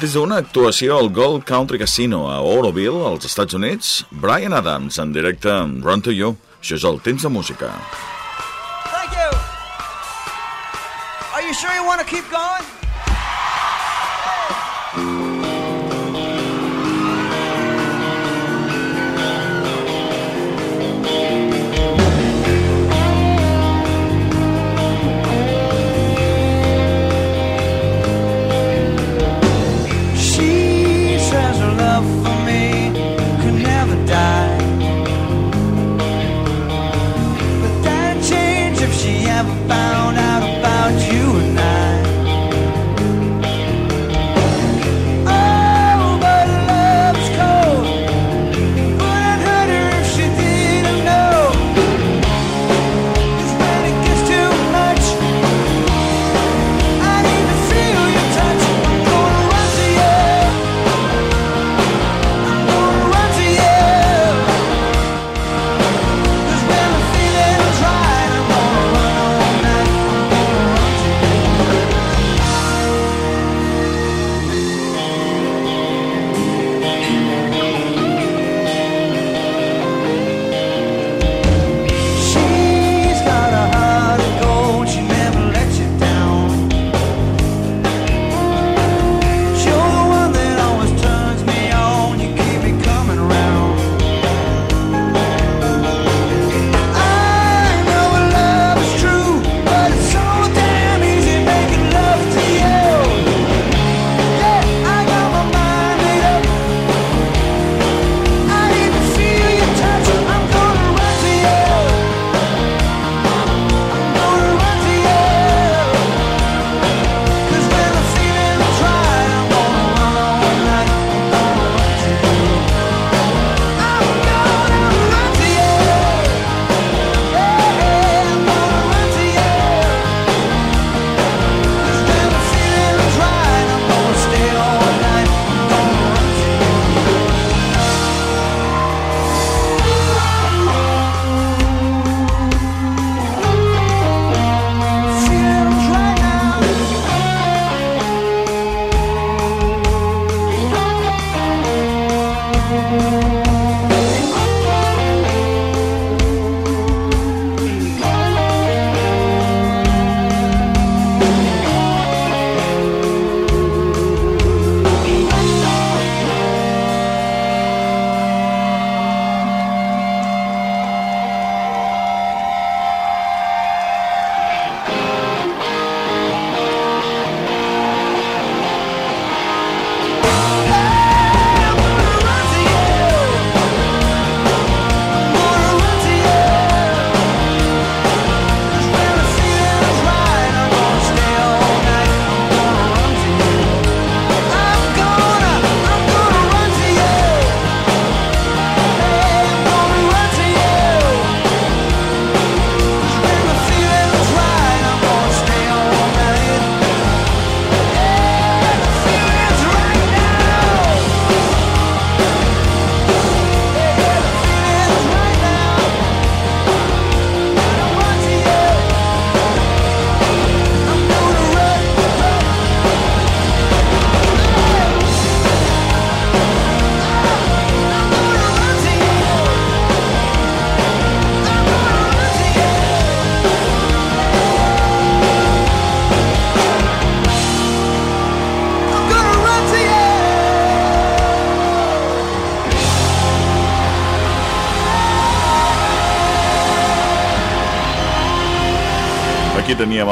Des d'una actuació al Gold Country Casino a Oroville, als Estats Units, Brian Adams en directe amb Run to You. Això és el temps de música. Thank you. Are you sure you want to keep going?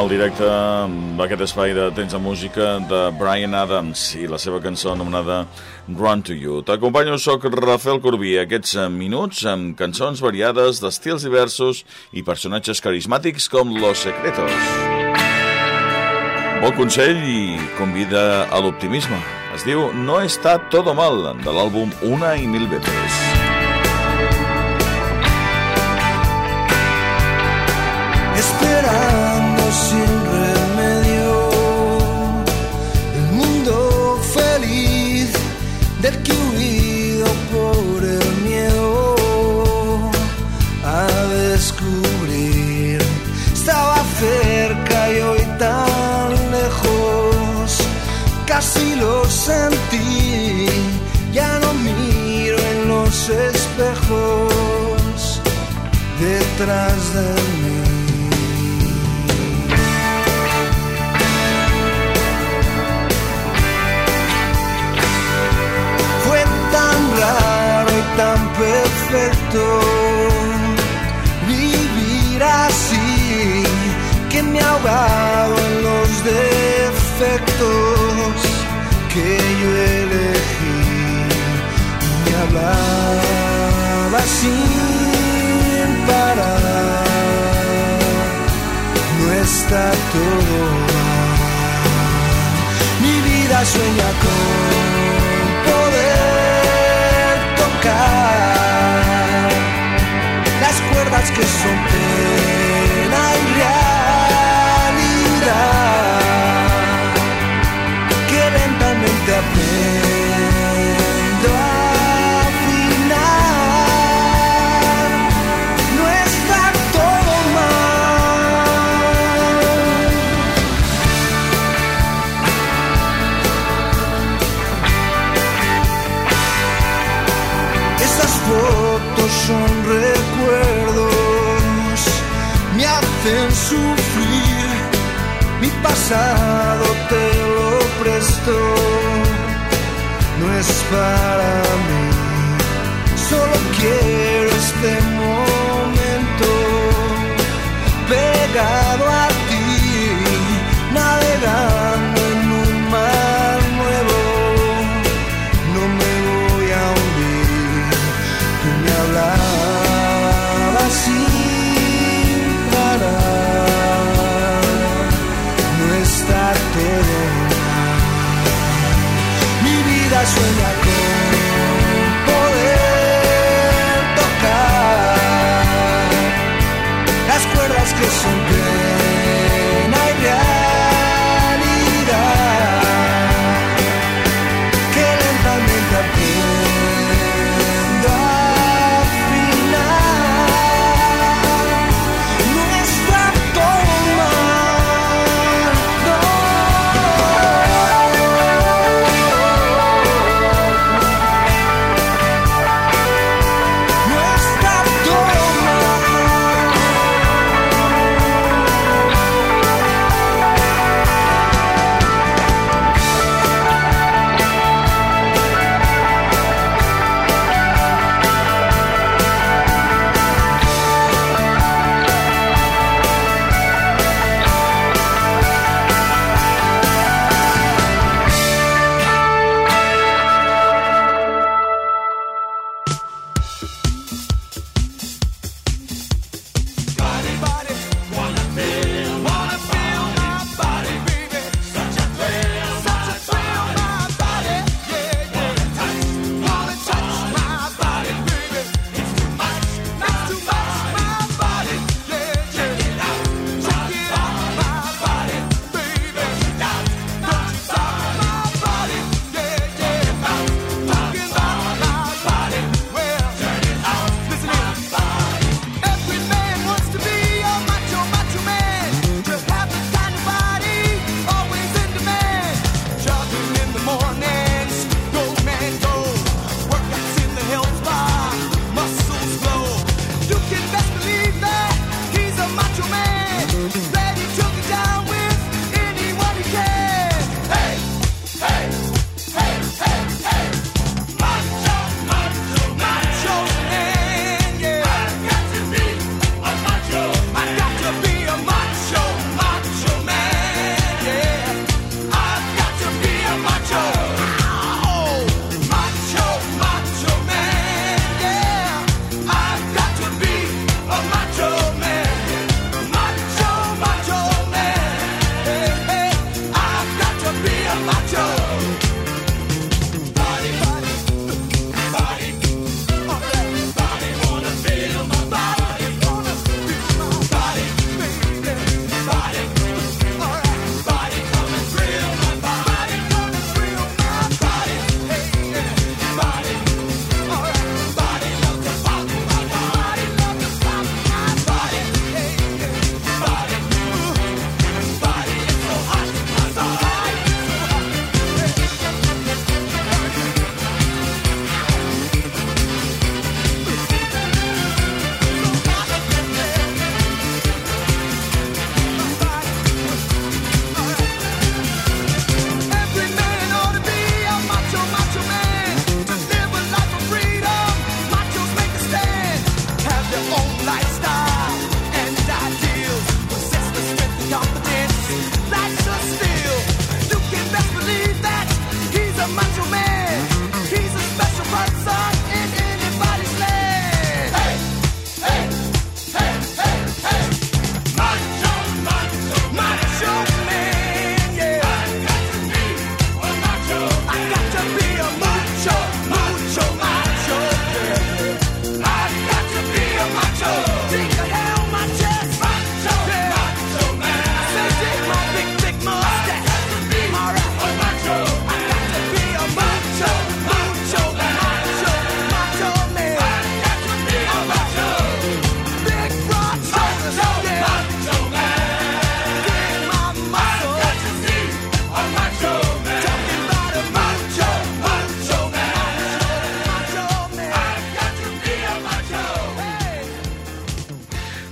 el directe d'aquest espai de Tens de música de Brian Adams i la seva cançó anomenada Run to You. T'acompanyo, soc Rafael Corbí. Aquests eh, minuts amb cançons variades d'estils diversos i personatges carismàtics com Los Secretos. Bon consell i convida a l'optimisme. Es diu No està todo mal, de l'àlbum Una i mil veces. Fue tan raro y tan perfecto vivir así que me ha ahogado en los defectos que yo elegí. Me hablaba sin todo. Mi vida sueña con poder tocar las cuerdas que son te lo presto, no es para mí. Solo quiero este momento pegado a que son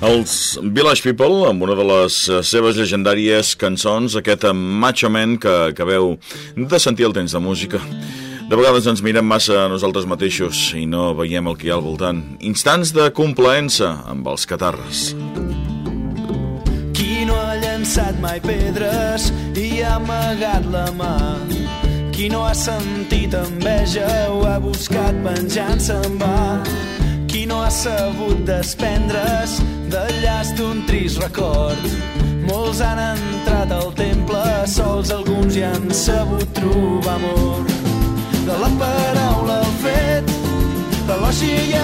Els Village People, amb una de les eh, seves llegendàries cançons, aquest Macho Man que acabeu de sentir el temps de música. De vegades ens mirem massa a nosaltres mateixos i no veiem el que hi ha al voltant. Instants de complaença amb els catarres. Qui no ha llançat mai pedres i ha amagat la mà? Qui no ha sentit enveja o ha buscat venjança en va? Qui no ha sabut desprendre's del llast d'un trist record? Molts han entrat al temple, sols alguns hi han sabut trobar amor. De la paraula al fet, l'elogi i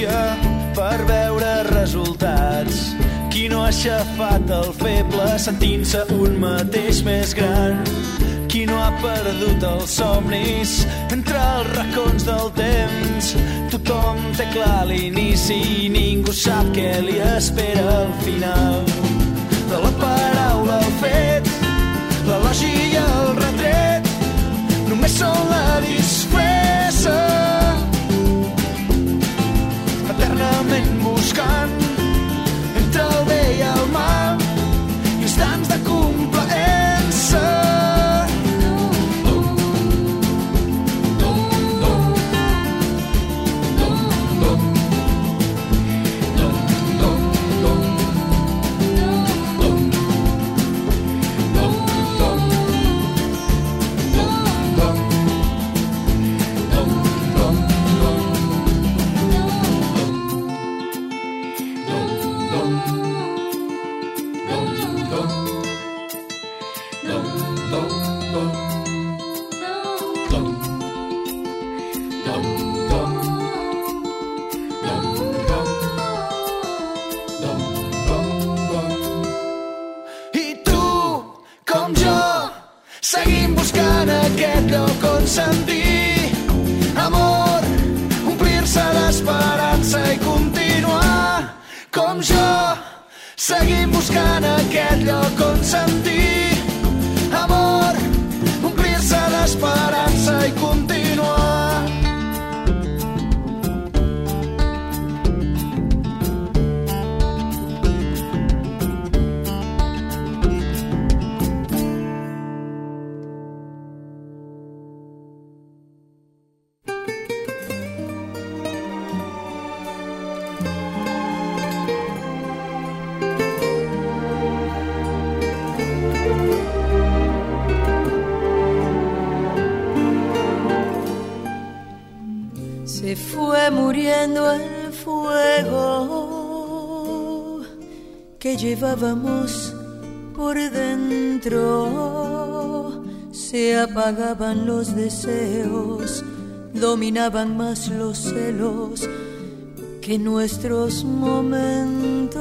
urgència per veure resultats. Qui no ha aixafat el feble sentint-se un mateix més gran? Qui no ha perdut els somnis entre els racons del temps? Tothom té clar l'inici i ningú sap què li espera al final. De la paraula al fet com jo, seguim buscant aquest lloc on sentir amor, omplir-se d'esperança i continuar. Com jo, seguim buscant aquest lloc on sentir muriendo el fuego que llevábamos por dentro. Se apagaban los deseos, dominaban más los celos que nuestros momentos.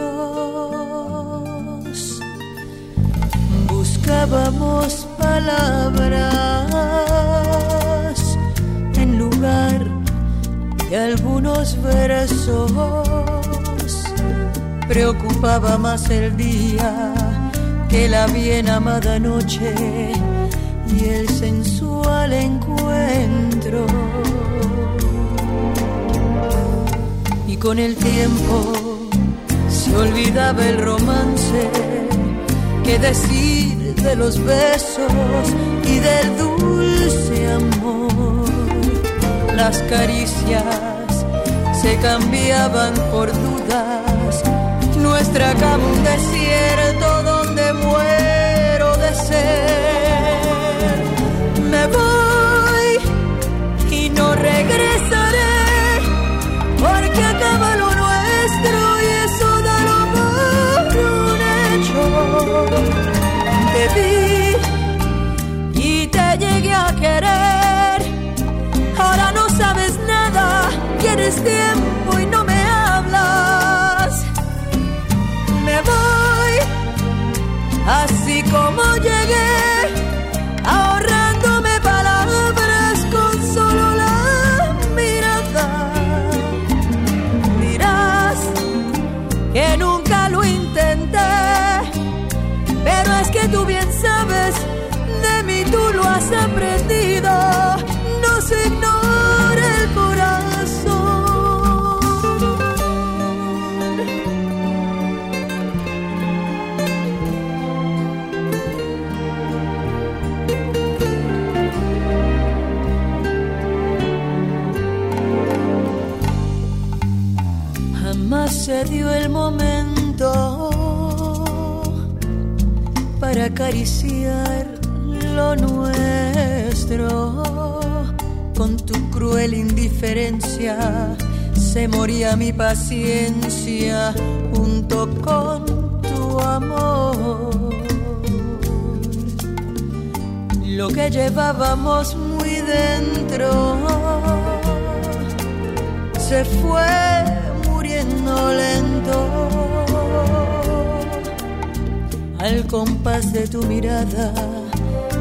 Buscábamos palabras en lugar de algunos versos. Preocupaba más el día que la bien amada noche y el sensual encuentro. Y con el tiempo se olvidaba el romance, que decir de los besos y del dulce amor las caricias se cambiaban por dudas. Nuestra cama un desierto se moría mi paciencia junto con tu amor. Lo que llevábamos muy dentro se fue muriendo lento al compás de tu mirada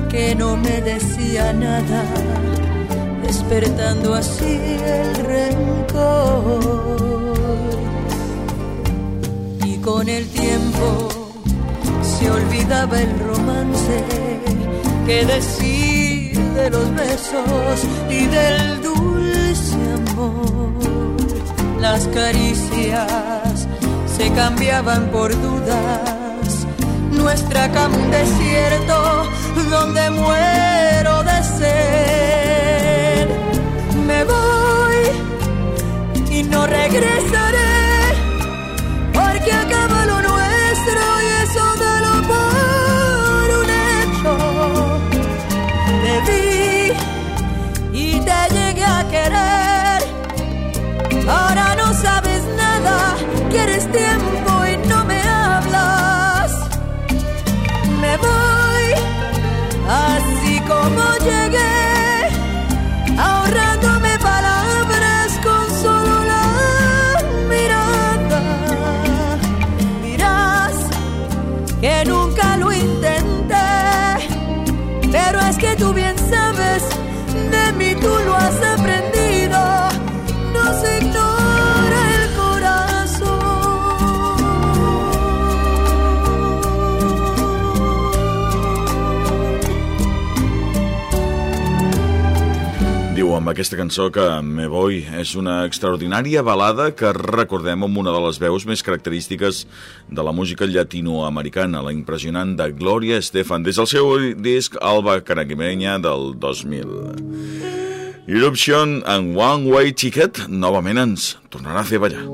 que no me decía nada, despertando así el rencor. Y con el tiempo se olvidaba el romance que decir de los besos y del dulce amor. Las caricias se cambiaban por dudas. Nuestra cama un desierto donde muero de sed. Voy y no regresaré porque acaba lo nuestro y eso dalo por un hecho. Te vi y te llegué a querer. Ahora no sabes nada, quieres tiempo amb aquesta cançó que Me Voy és una extraordinària balada que recordem amb una de les veus més característiques de la música llatinoamericana, la impressionant de Gloria Estefan, des del seu disc Alba Caraquimenya del 2000. Eruption and One Way Ticket novament ens tornarà a fer ballar.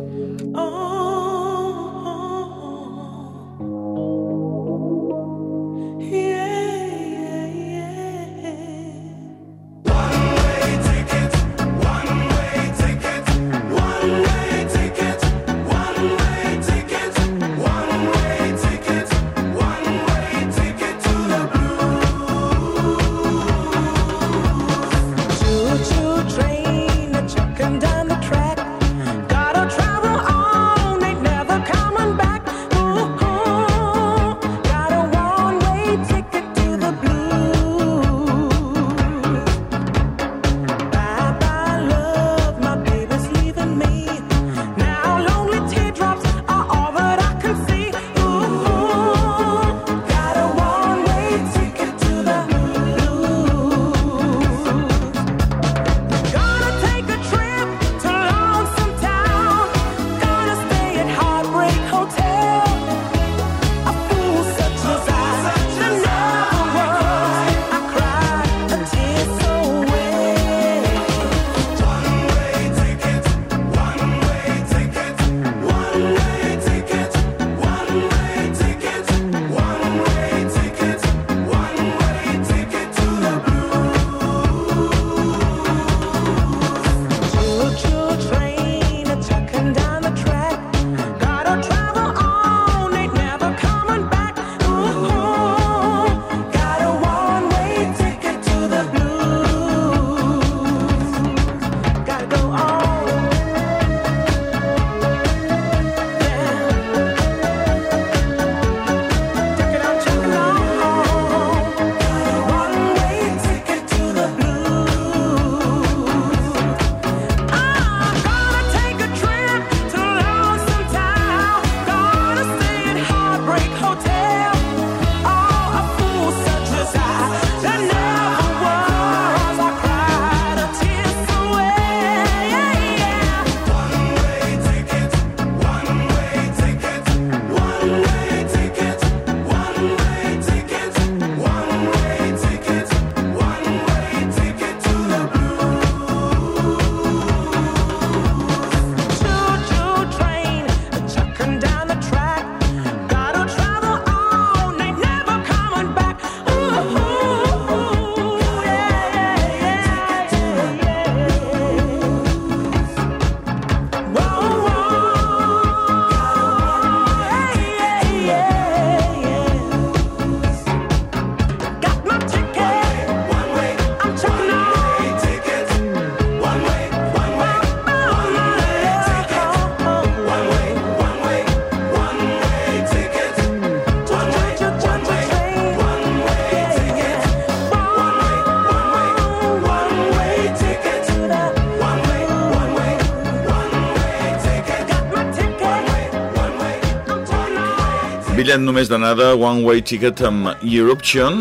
bitllet només d'anada One Way Ticket amb Eruption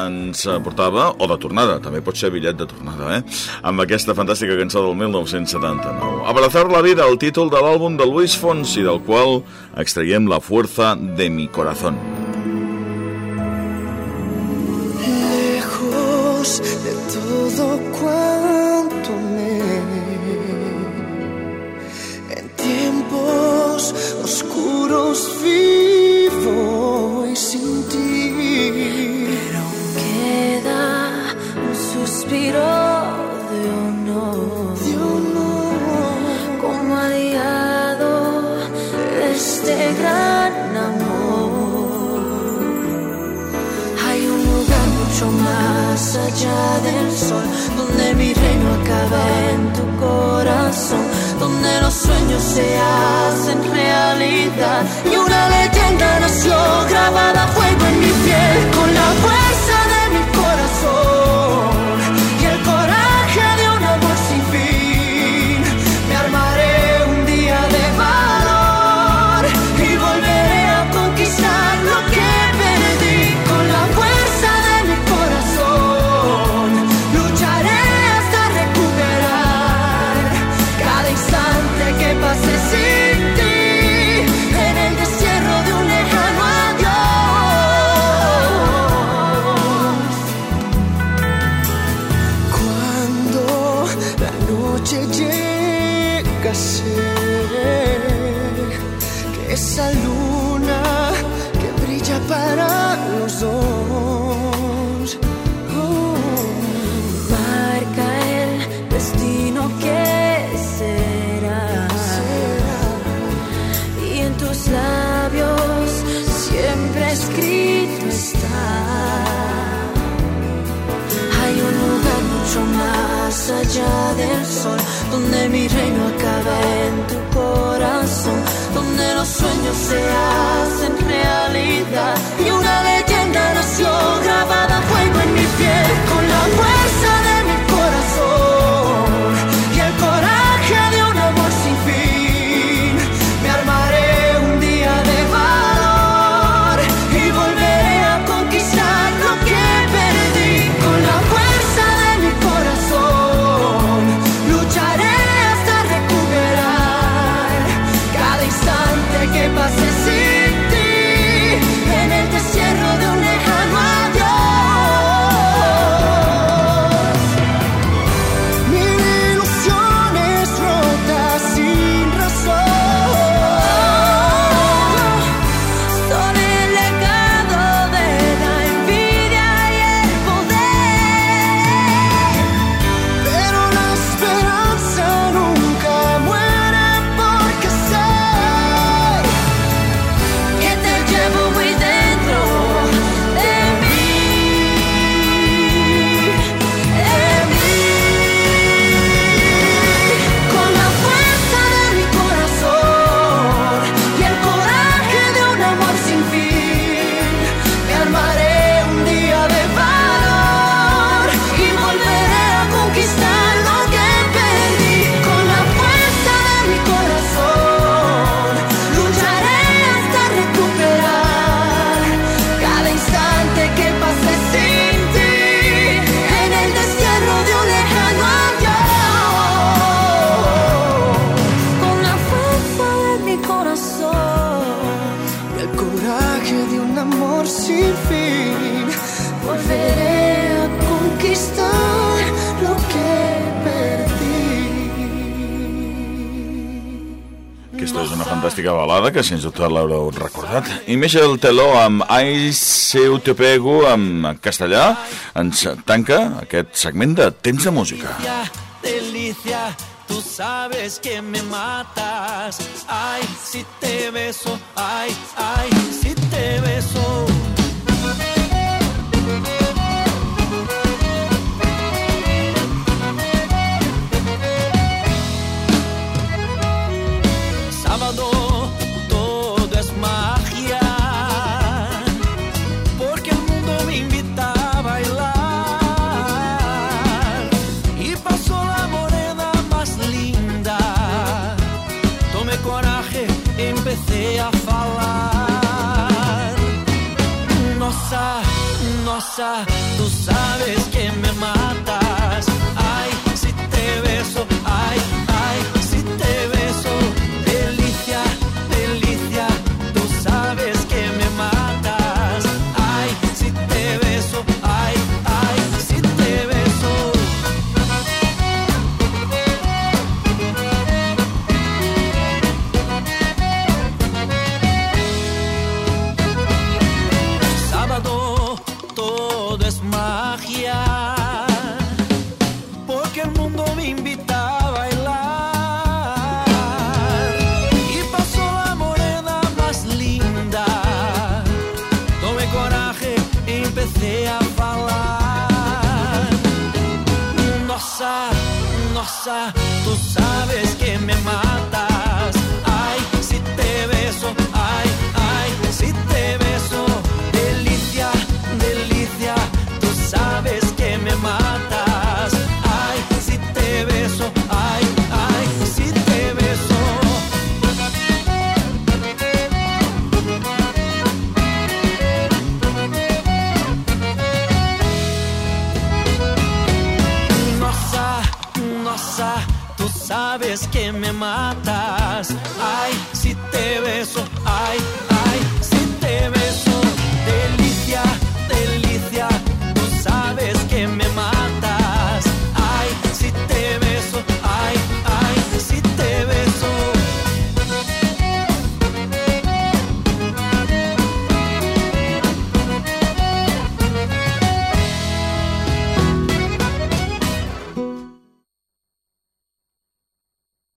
ens portava, o de tornada, també pot ser bitllet de tornada, eh? amb aquesta fantàstica cançó del 1979. Abrazar la vida, el títol de l'àlbum de Luis Fonsi, del qual extraiem la força de mi corazón. una fantàstica balada que sense dubte l'haureu recordat. I més el teló amb Ai seu te pego en castellà ens tanca aquest segment de temps de música. Delicia, tú sabes que me matas Ay, si te beso, ay, ay, si te beso Nossa, nossa, tú sabes que me matas.